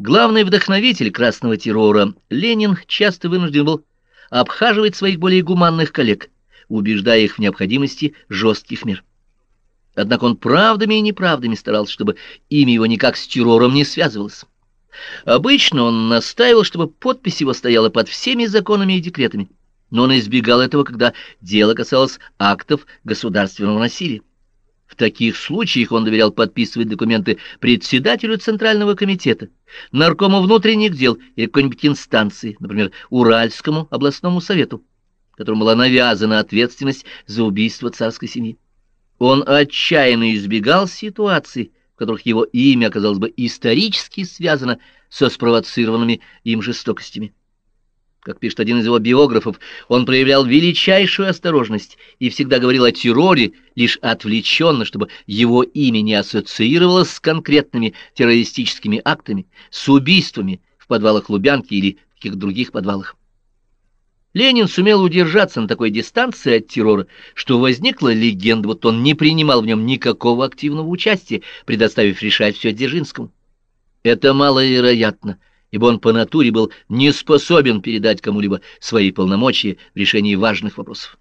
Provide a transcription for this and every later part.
Главный вдохновитель красного террора, Ленин часто вынужден был обхаживать своих более гуманных коллег, убеждая их в необходимости жестких мер. Однако он правдами и неправдами старался, чтобы имя его никак с террором не связывалось. Обычно он настаивал, чтобы подпись его стояла под всеми законами и декретами, но он избегал этого, когда дело касалось актов государственного насилия. В таких случаях он доверял подписывать документы председателю Центрального комитета, наркому внутренних дел или какой-нибудь инстанции, например, Уральскому областному совету, которому была навязана ответственность за убийство царской семьи. Он отчаянно избегал ситуаций, в которых его имя оказалось бы исторически связано со спровоцированными им жестокостями. Как пишет один из его биографов, он проявлял величайшую осторожность и всегда говорил о терроре лишь отвлеченно, чтобы его имя не ассоциировалось с конкретными террористическими актами, с убийствами в подвалах Лубянки или в каких-то других подвалах. Ленин сумел удержаться на такой дистанции от террора, что возникла легенда, вот он не принимал в нем никакого активного участия, предоставив решать все Дзержинскому. Это маловероятно, ибо он по натуре был не способен передать кому-либо свои полномочия в решении важных вопросов.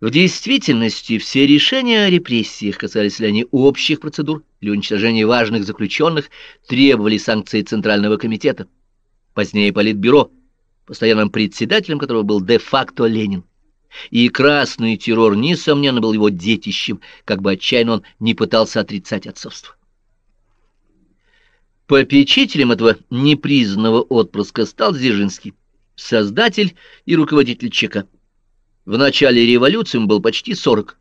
В действительности все решения о репрессиях, касались ли они общих процедур или уничтожения важных заключенных, требовали санкции Центрального комитета. Позднее Политбюро – постоянным председателем которого был де-факто Ленин. И красный террор, несомненно, был его детищем, как бы отчаянно он не пытался отрицать отцовство. Попечителем этого непризнанного отпрыска стал Дзержинский, создатель и руководитель ЧК. В начале революции ему был почти 40.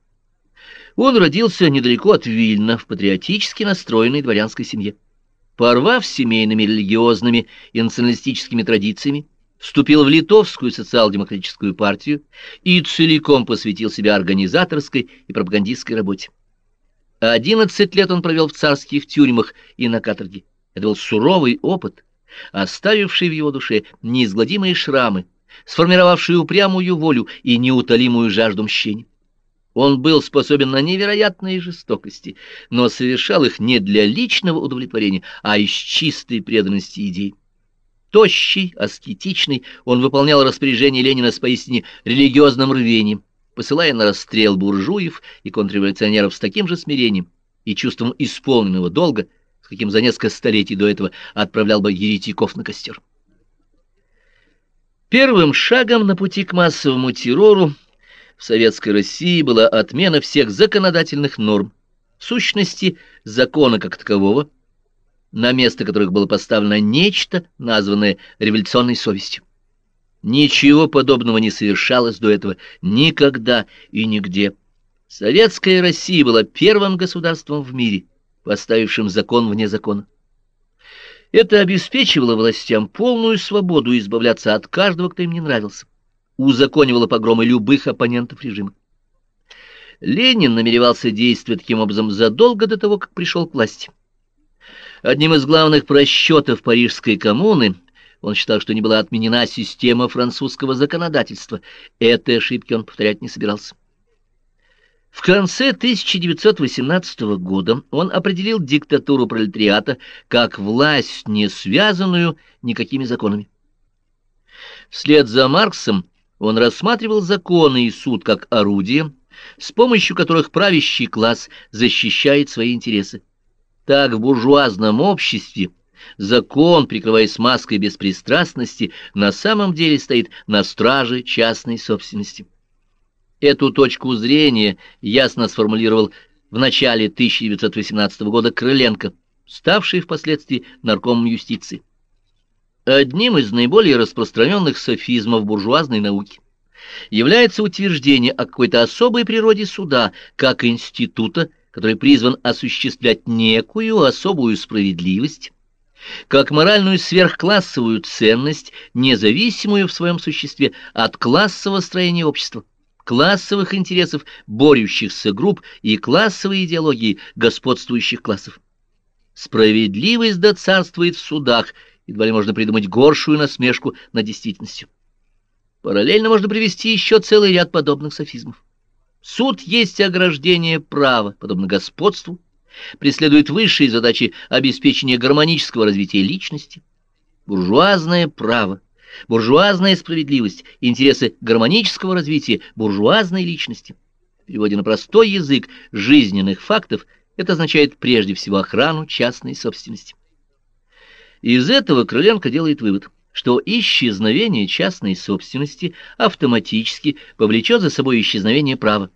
Он родился недалеко от Вильна, в патриотически настроенной дворянской семье. Порвав с семейными религиозными и националистическими традициями, вступил в Литовскую социал-демократическую партию и целиком посвятил себя организаторской и пропагандистской работе. Одиннадцать лет он провел в царских тюрьмах и на каторге. Это был суровый опыт, оставивший в его душе неизгладимые шрамы, сформировавший упрямую волю и неутолимую жажду мщения. Он был способен на невероятные жестокости, но совершал их не для личного удовлетворения, а из чистой преданности идей. Тощий, аскетичный, он выполнял распоряжение Ленина с поистине религиозным рвением, посылая на расстрел буржуев и контрреволюционеров с таким же смирением и чувством исполненного долга, каким за несколько столетий до этого отправлял бы еретиков на костер. Первым шагом на пути к массовому террору в Советской России была отмена всех законодательных норм, в сущности, закона как такового, на место которых было поставлено нечто, названное революционной совестью. Ничего подобного не совершалось до этого никогда и нигде. Советская Россия была первым государством в мире, поставившим закон вне закона. Это обеспечивало властям полную свободу избавляться от каждого, кто им не нравился, узаконивало погромы любых оппонентов режима. Ленин намеревался действовать таким образом задолго до того, как пришел к власти. Одним из главных просчетов Парижской коммуны он считал, что не была отменена система французского законодательства. Этой ошибки он повторять не собирался. В конце 1918 года он определил диктатуру пролетариата как власть, не связанную никакими законами. Вслед за Марксом он рассматривал законы и суд как орудие, с помощью которых правящий класс защищает свои интересы. Так в буржуазном обществе закон, прикрываясь маской беспристрастности, на самом деле стоит на страже частной собственности. Эту точку зрения ясно сформулировал в начале 1918 года Крыленко, ставший впоследствии наркомом юстиции. Одним из наиболее распространенных софизмов буржуазной науки является утверждение о какой-то особой природе суда как института, который призван осуществлять некую особую справедливость, как моральную сверхклассовую ценность, независимую в своем существе от классового строения общества, классовых интересов борющихся групп и классовой идеологии господствующих классов. Справедливость да в судах, едва ли можно придумать горшую насмешку над действительностью. Параллельно можно привести еще целый ряд подобных софизмов. Суд есть ограждение права, подобно господству, преследует высшие задачи обеспечения гармонического развития личности. Буржуазное право, буржуазная справедливость, интересы гармонического развития буржуазной личности. В на простой язык жизненных фактов это означает прежде всего охрану частной собственности. Из этого Крыленко делает вывод, что исчезновение частной собственности автоматически повлечет за собой исчезновение права.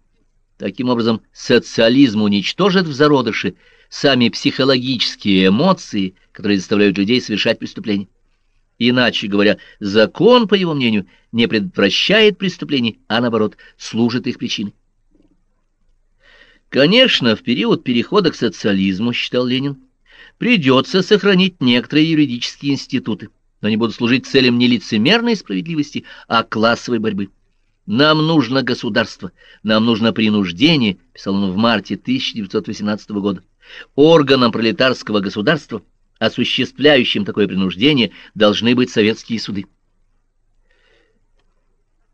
Таким образом, социализм уничтожит в зародыше сами психологические эмоции, которые заставляют людей совершать преступления. Иначе говоря, закон, по его мнению, не предотвращает преступлений, а наоборот, служит их причиной. Конечно, в период перехода к социализму, считал Ленин, придется сохранить некоторые юридические институты, но они будут служить целям не лицемерной справедливости, а классовой борьбы. «Нам нужно государство, нам нужно принуждение», — писал он в марте 1918 года. «Органом пролетарского государства, осуществляющим такое принуждение, должны быть советские суды».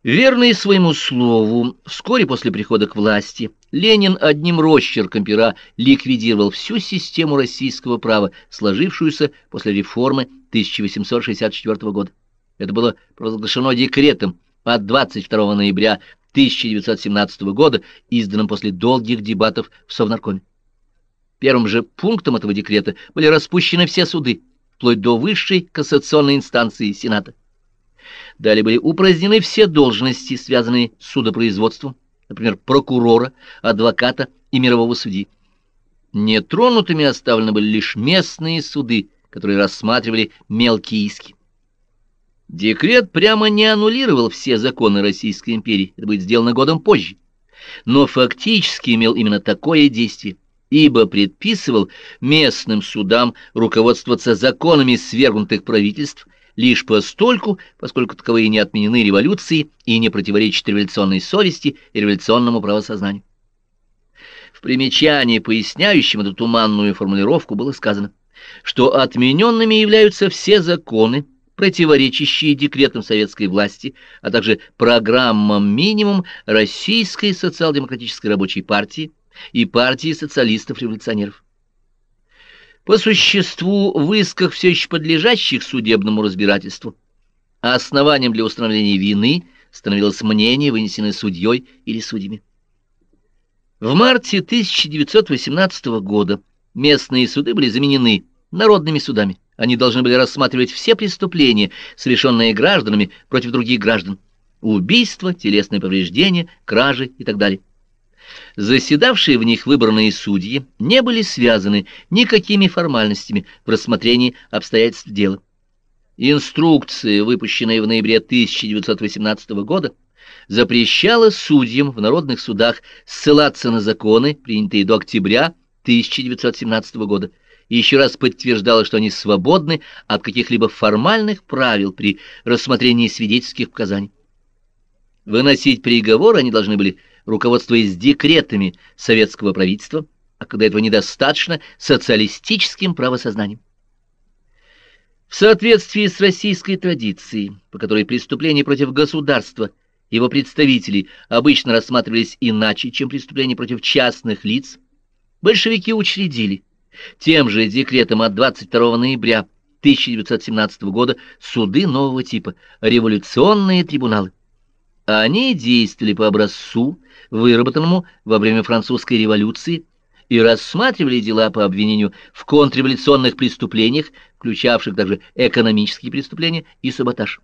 Верный своему слову, вскоре после прихода к власти, Ленин одним росчерком пера ликвидировал всю систему российского права, сложившуюся после реформы 1864 года. Это было провозглашено декретом от 22 ноября 1917 года, изданным после долгих дебатов в Совнаркоме. Первым же пунктом этого декрета были распущены все суды, вплоть до высшей кассационной инстанции Сената. Далее были упразднены все должности, связанные с судопроизводством, например, прокурора, адвоката и мирового судьи. Нетронутыми оставлены были лишь местные суды, которые рассматривали мелкие иски. Декрет прямо не аннулировал все законы Российской империи, это будет сделано годом позже, но фактически имел именно такое действие, ибо предписывал местным судам руководствоваться законами свергнутых правительств лишь постольку, поскольку таковые не отменены революцией и не противоречат революционной совести и революционному правосознанию. В примечании, поясняющем эту туманную формулировку, было сказано, что отмененными являются все законы, противоречащие декретам советской власти, а также программам минимум Российской социал-демократической рабочей партии и партии социалистов-революционеров. По существу, в исках, все еще подлежащих судебному разбирательству, основанием для установления вины становилось мнение, вынесенное судьей или судьями. В марте 1918 года местные суды были заменены народными судами. Они должны были рассматривать все преступления, совершенные гражданами против других граждан. Убийства, телесные повреждения, кражи и так далее. Заседавшие в них выбранные судьи не были связаны никакими формальностями в рассмотрении обстоятельств дела. Инструкция, выпущенная в ноябре 1918 года, запрещала судьям в народных судах ссылаться на законы, принятые до октября 1917 года, и еще раз подтверждала, что они свободны от каких-либо формальных правил при рассмотрении свидетельских показаний. Выносить приговор они должны были, руководствуясь декретами советского правительства, а когда этого недостаточно, социалистическим правосознанием. В соответствии с российской традицией, по которой преступления против государства, его представителей обычно рассматривались иначе, чем преступления против частных лиц, большевики учредили тем же декретом от 22 ноября 1917 года суды нового типа – революционные трибуналы. Они действовали по образцу, выработанному во время французской революции, и рассматривали дела по обвинению в контрреволюционных преступлениях, включавших также экономические преступления и саботаж.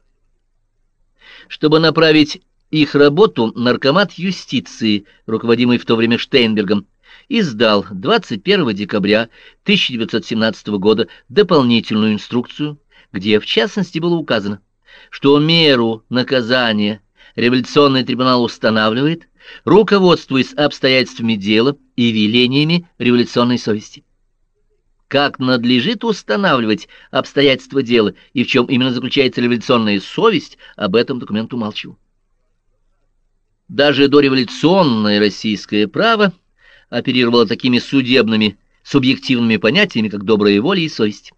Чтобы направить их работу, наркомат юстиции, руководимый в то время Штейнбергом, издал 21 декабря 1917 года дополнительную инструкцию, где в частности было указано, что меру наказания революционный трибунал устанавливает, руководствуясь обстоятельствами дела и велениями революционной совести. Как надлежит устанавливать обстоятельства дела и в чем именно заключается революционная совесть, об этом документ умалчивал. Даже дореволюционное российское право оперировала такими судебными, субъективными понятиями, как добрая воля и совесть.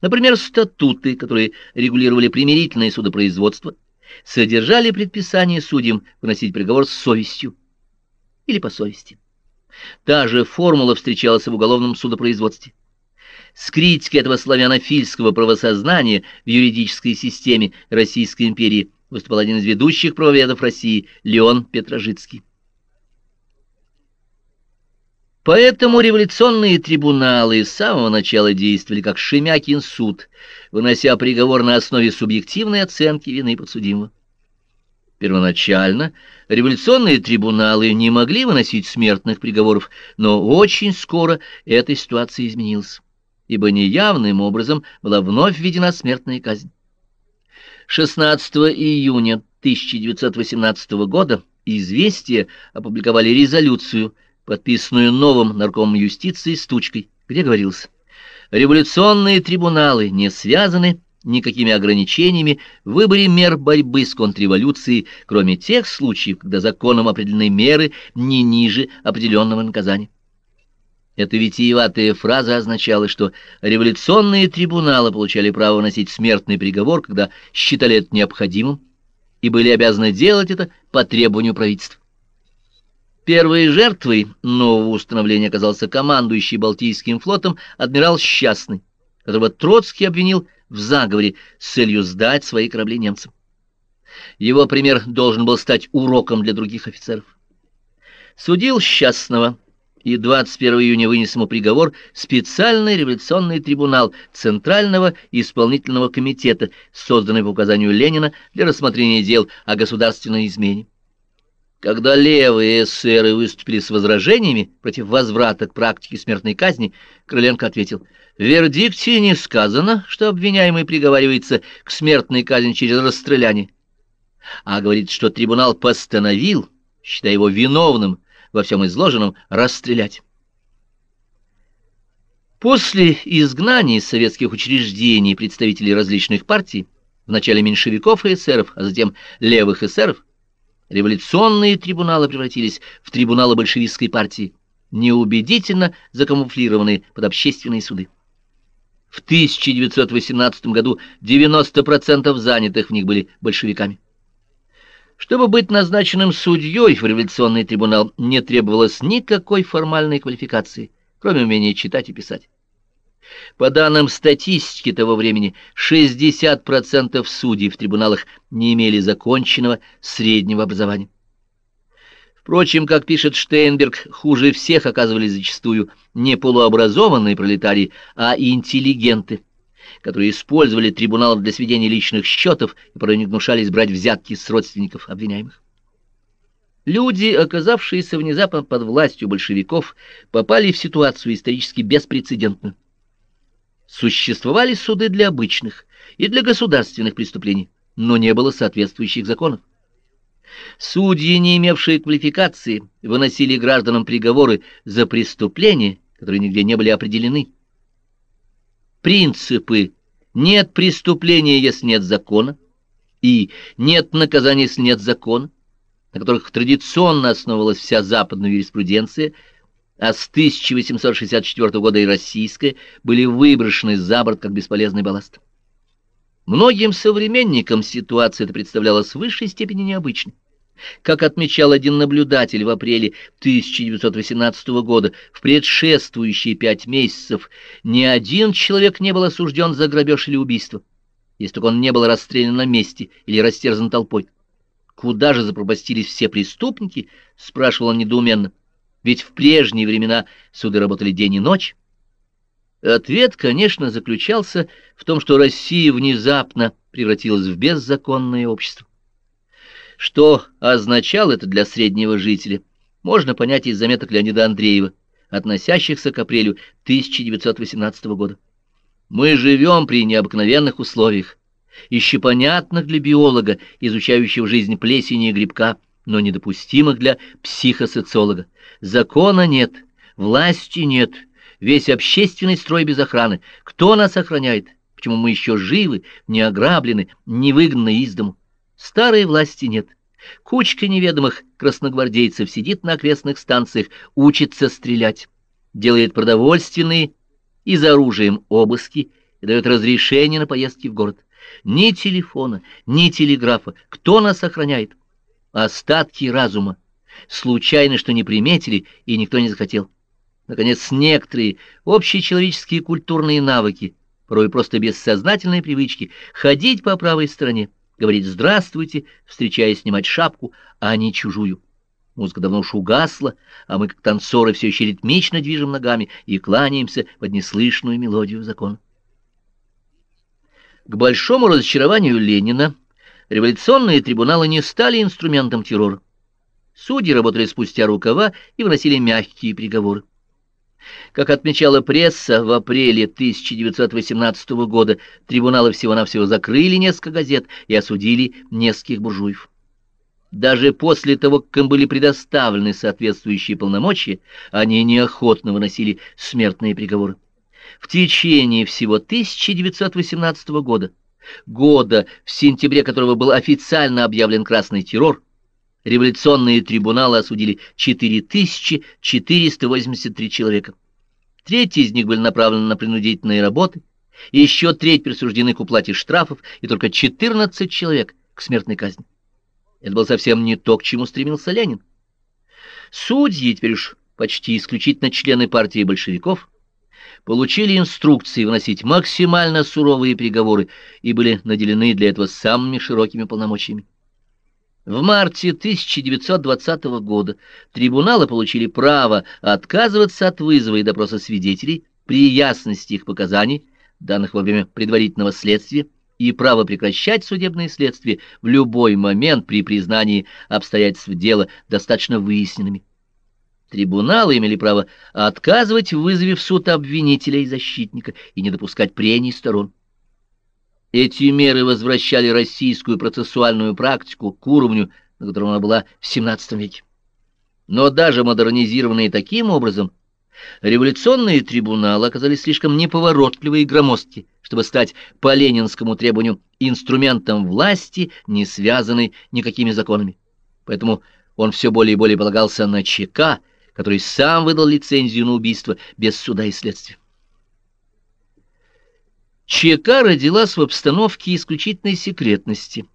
Например, статуты, которые регулировали примирительное судопроизводство, содержали предписание судьям выносить приговор с совестью или по совести. Та же формула встречалась в уголовном судопроизводстве. С критикой этого славянофильского правосознания в юридической системе Российской империи выступал один из ведущих правоведов России Леон Петрожицкий. Поэтому революционные трибуналы с самого начала действовали как Шемякин суд, вынося приговор на основе субъективной оценки вины подсудимого. Первоначально революционные трибуналы не могли выносить смертных приговоров, но очень скоро эта ситуация изменилась, ибо неявным образом была вновь введена смертная казнь. 16 июня 1918 года «Известия» опубликовали резолюцию, подписанную новым наркомом юстиции Стучкой, где говорилось «Революционные трибуналы не связаны никакими ограничениями в выборе мер борьбы с контрреволюцией, кроме тех случаев, когда законом определены меры не ниже определенного наказания». Эта витиеватая фраза означала, что революционные трибуналы получали право носить смертный приговор, когда считали это необходимым, и были обязаны делать это по требованию правительства. Первой жертвой нового установления оказался командующий Балтийским флотом адмирал Счастный, которого Троцкий обвинил в заговоре с целью сдать свои корабли немцам. Его пример должен был стать уроком для других офицеров. Судил Счастного и 21 июня вынес ему приговор специальный революционный трибунал Центрального исполнительного комитета, созданный по указанию Ленина для рассмотрения дел о государственной измене. Когда левые эсеры выступили с возражениями против возврата к практике смертной казни, Крыленко ответил, «В вердикте не сказано, что обвиняемый приговаривается к смертной казни через расстреляние, а говорит, что трибунал постановил, считая его виновным во всем изложенном, расстрелять. После изгнания из советских учреждений представителей различных партий, вначале меньшевиков и эсеров, а затем левых эсеров, революционные трибуналы превратились в трибуналы большевистской партии, неубедительно закамуфлированные под общественные суды. В 1918 году 90% занятых в них были большевиками. Чтобы быть назначенным судьей в революционный трибунал, не требовалось никакой формальной квалификации, кроме умения читать и писать. По данным статистики того времени, 60% судей в трибуналах не имели законченного среднего образования. Впрочем, как пишет Штейнберг, хуже всех оказывались зачастую не полуобразованные пролетарии, а интеллигенты – которые использовали трибунал для сведения личных счетов и порой не гнушались брать взятки с родственников обвиняемых. Люди, оказавшиеся внезапно под властью большевиков, попали в ситуацию исторически беспрецедентную. Существовали суды для обычных и для государственных преступлений, но не было соответствующих законов. Судьи, не имевшие квалификации, выносили гражданам приговоры за преступления, которые нигде не были определены принципы «нет преступления, если нет закона» и «нет наказания, если нет закона», на которых традиционно основывалась вся западная юриспруденция, а с 1864 года и российская, были выброшены за борт как бесполезный балласт. Многим современникам ситуация это представлялась в высшей степени необычной. Как отмечал один наблюдатель в апреле 1918 года, в предшествующие пять месяцев ни один человек не был осужден за грабеж или убийство, если только он не был расстрелян на месте или растерзан толпой. «Куда же запропастились все преступники?» — спрашивал он недоуменно. «Ведь в прежние времена суды работали день и ночь». Ответ, конечно, заключался в том, что Россия внезапно превратилась в беззаконное общество. Что означало это для среднего жителя, можно понять из заметок Леонида Андреева, относящихся к апрелю 1918 года. Мы живем при необыкновенных условиях, еще понятных для биолога, изучающего жизнь плесени и грибка, но недопустимых для психосоциолога. Закона нет, власти нет, весь общественный строй без охраны. Кто нас охраняет? Почему мы еще живы, не ограблены, не выгнаны из дому? Старой власти нет. Кучка неведомых красногвардейцев сидит на окрестных станциях, учится стрелять, делает продовольственные и за оружием обыски и дает разрешение на поездки в город. Ни телефона, ни телеграфа. Кто нас охраняет? Остатки разума, Случайно, что не приметили, и никто не захотел. Наконец, некоторые общечеловеческие культурные навыки, порой просто бессознательные привычки, ходить по правой стороне, говорить «здравствуйте», встречаясь снимать шапку, а не чужую. Музыка давно уж угасла, а мы, как танцоры, все еще ритмично движем ногами и кланяемся под неслышную мелодию закона. К большому разочарованию Ленина революционные трибуналы не стали инструментом террора. Судьи работали спустя рукава и выносили мягкие приговоры. Как отмечала пресса, в апреле 1918 года трибуналы всего-навсего закрыли несколько газет и осудили нескольких буржуев. Даже после того, как им были предоставлены соответствующие полномочия, они неохотно выносили смертные приговоры. В течение всего 1918 года, года, в сентябре которого был официально объявлен красный террор, революционные трибуналы осудили 4483 человека. Треть из них были направлены на принудительные работы, еще треть присуждены к уплате штрафов, и только 14 человек к смертной казни. Это было совсем не то, к чему стремился Ленин. Судьи, теперь уж почти исключительно члены партии большевиков, получили инструкции вносить максимально суровые приговоры и были наделены для этого самыми широкими полномочиями. В марте 1920 года трибуналы получили право отказываться от вызова и допроса свидетелей при ясности их показаний, данных во время предварительного следствия, и право прекращать судебное следствие в любой момент при признании обстоятельств дела достаточно выясненными. Трибуналы имели право отказывать в вызове в суд обвинителя и защитника и не допускать прений сторон. Эти меры возвращали российскую процессуальную практику к уровню, на котором она была в XVII веке. Но даже модернизированные таким образом – Революционные трибуналы оказались слишком неповоротливы и громоздки, чтобы стать по ленинскому требованию инструментом власти, не связанной никакими законами. Поэтому он все более и более полагался на ЧК, который сам выдал лицензию на убийство без суда и следствия. ЧК родилась в обстановке исключительной секретности.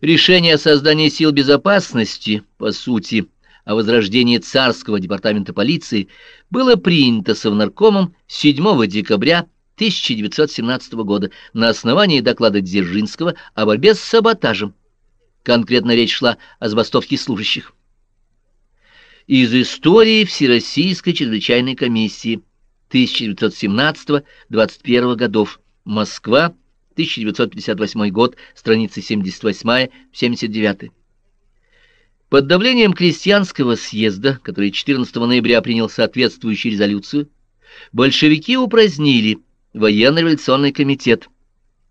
Решение о создании сил безопасности, по сути, о возрождении царского департамента полиции было принято Совнаркомом 7 декабря 1917 года на основании доклада Дзержинского о борьбе с саботажем. Конкретно речь шла о забастовке служащих. Из истории Всероссийской чрезвычайной комиссии 1917-21 годов. Москва, 1958 год, страницы 78-79. Под давлением крестьянского съезда, который 14 ноября принял соответствующую резолюцию, большевики упразднили военно-революционный комитет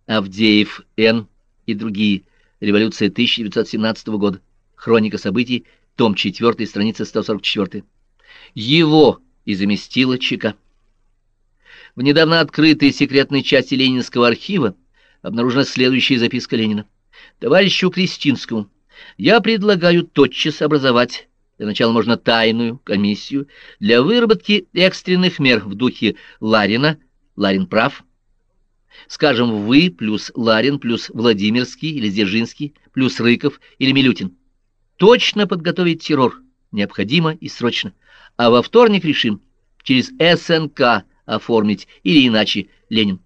Авдеев, Н. и другие. Революция 1917 года. Хроника событий, том 4, страница 144. Его и заместила ЧК. В недавно открытой секретной части Ленинского архива обнаружена следующая записка Ленина. Товарищу Кристинскому я предлагаю тотчас образовать, для начала можно тайную комиссию, для выработки экстренных мер в духе Ларина, Ларин прав, скажем, вы плюс Ларин плюс Владимирский или Дзержинский плюс Рыков или Милютин. Точно подготовить террор необходимо и срочно, а во вторник решим через СНК оформить или иначе Ленин.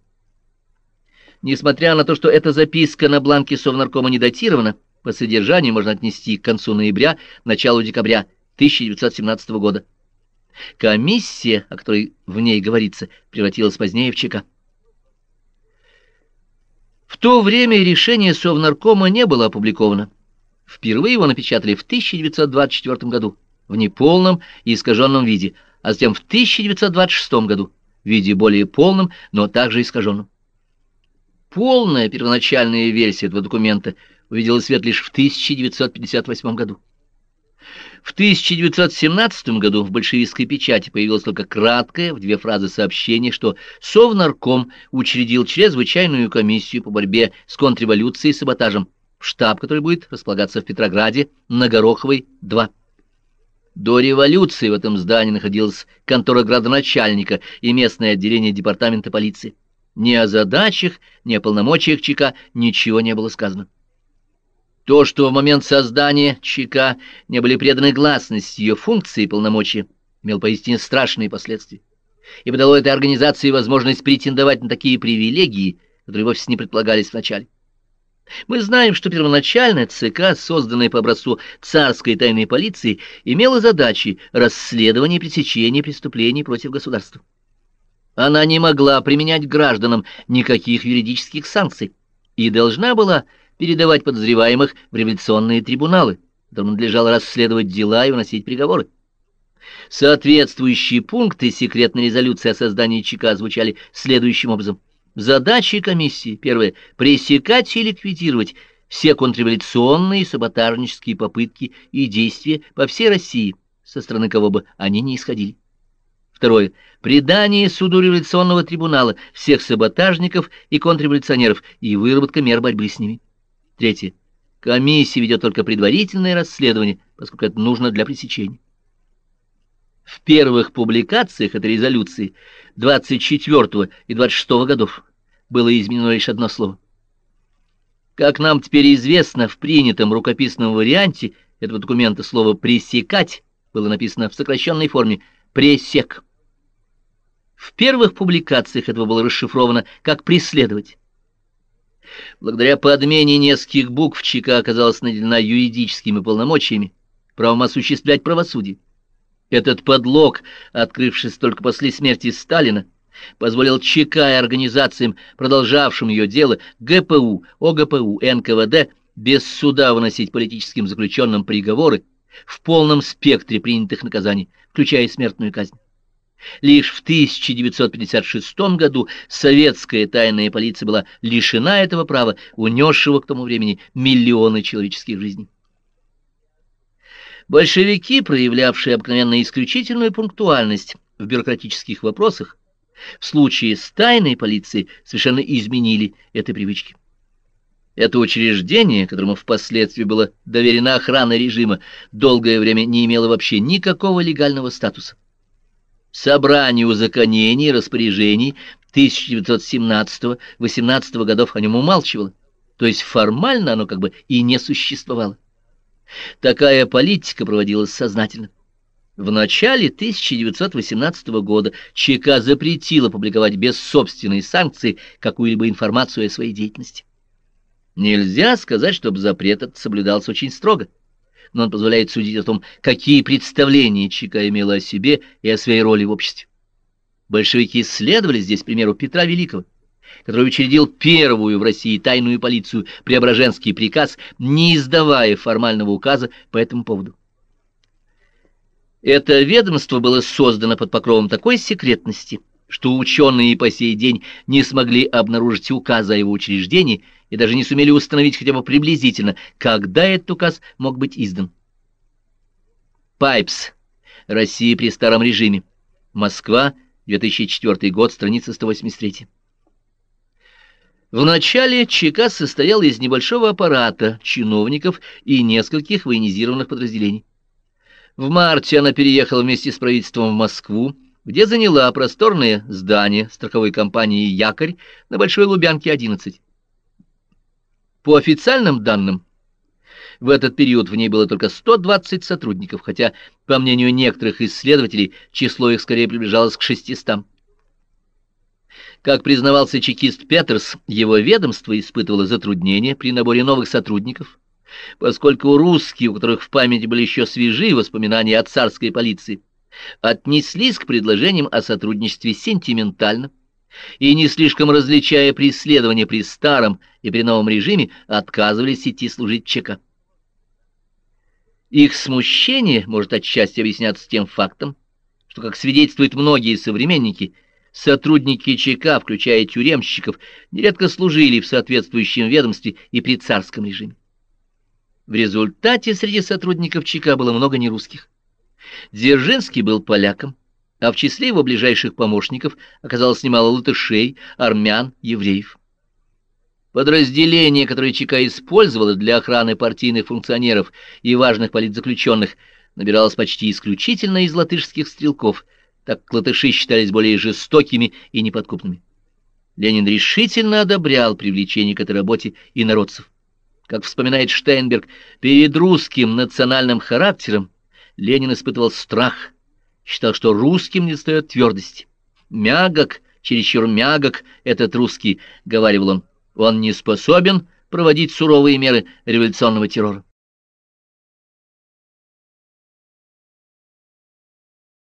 Несмотря на то, что эта записка на бланке Совнаркома не датирована, по содержанию можно отнести к концу ноября, началу декабря 1917 года. Комиссия, о которой в ней говорится, превратилась позднее в ЧК. В то время решение Совнаркома не было опубликовано. Впервые его напечатали в 1924 году в неполном и искаженном виде, а затем в 1926 году в виде более полном, но также искаженном. Полная первоначальная версия этого документа увидела свет лишь в 1958 году. В 1917 году в большевистской печати появилось только краткое, в две фразы сообщение, что Совнарком учредил чрезвычайную комиссию по борьбе с контрреволюцией и саботажем, штаб который будет располагаться в Петрограде на Гороховой, 2. До революции в этом здании находилась контора градоначальника и местное отделение департамента полиции. Ни о задачах, ни о полномочиях ЧК ничего не было сказано. То, что в момент создания ЧК не были преданы гласности ее функции и полномочия, имел поистине страшные последствия, и дало этой организации возможность претендовать на такие привилегии, которые вовсе не предполагались вначале. Мы знаем, что первоначально ЦК, созданная по образцу царской тайной полиции, имела задачи расследования и пресечения преступлений против государства. Она не могла применять гражданам никаких юридических санкций и должна была передавать подозреваемых в революционные трибуналы, которым надлежало расследовать дела и выносить приговоры. Соответствующие пункты секретной резолюции о создании ЧК звучали следующим образом. Задачи комиссии. Первое. Пресекать и ликвидировать все контрреволюционные саботажнические попытки и действия по всей России, со стороны кого бы они ни исходили. Второе. Предание суду революционного трибунала всех саботажников и контрреволюционеров и выработка мер борьбы с ними. Третье. Комиссия ведет только предварительное расследование, поскольку это нужно для пресечения. В первых публикациях этой резолюции 24 и 26 годов было изменено лишь одно слово. Как нам теперь известно, в принятом рукописном варианте этого документа слово «пресекать» было написано в сокращенной форме «пресек». В первых публикациях этого было расшифровано как «преследовать». Благодаря подмене нескольких букв ЧК оказалась наделена юридическими полномочиями, правом осуществлять правосудие. Этот подлог, открывшись только после смерти Сталина, позволил ЧК и организациям, продолжавшим ее дело, ГПУ, ОГПУ, НКВД, без суда выносить политическим заключенным приговоры в полном спектре принятых наказаний, включая смертную казнь. Лишь в 1956 году советская тайная полиция была лишена этого права, унесшего к тому времени миллионы человеческих жизней. Большевики, проявлявшие обыкновенно исключительную пунктуальность в бюрократических вопросах, в случае с тайной полицией совершенно изменили этой привычки. Это учреждение, которому впоследствии было доверена охрана режима, долгое время не имело вообще никакого легального статуса. Собрание узаконений и распоряжений 1917-18 годов о нем умалчивало, то есть формально оно как бы и не существовало. Такая политика проводилась сознательно. В начале 1918 года ЧК запретила публиковать без собственной санкции какую-либо информацию о своей деятельности. Нельзя сказать, чтобы запрет этот соблюдался очень строго, но он позволяет судить о том, какие представления ЧК имела о себе и о своей роли в обществе. Большевики исследовали здесь примеру Петра Великого который учредил первую в России тайную полицию Преображенский приказ, не издавая формального указа по этому поводу. Это ведомство было создано под покровом такой секретности, что ученые по сей день не смогли обнаружить указа о его учреждении и даже не сумели установить хотя бы приблизительно, когда этот указ мог быть издан. Пайпс. Россия при старом режиме. Москва, 2004 год, страница 183. Вначале ЧК состоял из небольшого аппарата чиновников и нескольких военизированных подразделений. В марте она переехала вместе с правительством в Москву, где заняла просторное здание страховой компании «Якорь» на Большой Лубянке, 11. По официальным данным, в этот период в ней было только 120 сотрудников, хотя, по мнению некоторых исследователей, число их скорее приближалось к 600. Как признавался чекист Петерс, его ведомство испытывало затруднения при наборе новых сотрудников, поскольку русские, у которых в памяти были еще свежие воспоминания о царской полиции, отнеслись к предложениям о сотрудничестве сентиментально и, не слишком различая преследования при старом и при новом режиме, отказывались идти служить ЧК. Их смущение может отчасти объясняться тем фактом, что, как свидетельствуют многие современники, Сотрудники ЧК, включая тюремщиков, нередко служили в соответствующем ведомстве и при царском режиме. В результате среди сотрудников ЧК было много нерусских. Дзержинский был поляком, а в числе его ближайших помощников оказалось немало латышей, армян, евреев. Подразделение, которое ЧК использовало для охраны партийных функционеров и важных политзаключенных, набиралось почти исключительно из латышских стрелков – так как латыши считались более жестокими и неподкупными. Ленин решительно одобрял привлечение к этой работе инородцев. Как вспоминает Штейнберг, перед русским национальным характером Ленин испытывал страх, считал, что русским не достает твердости. «Мягок, чересчур мягок этот русский», — говорил он, — «он не способен проводить суровые меры революционного террора».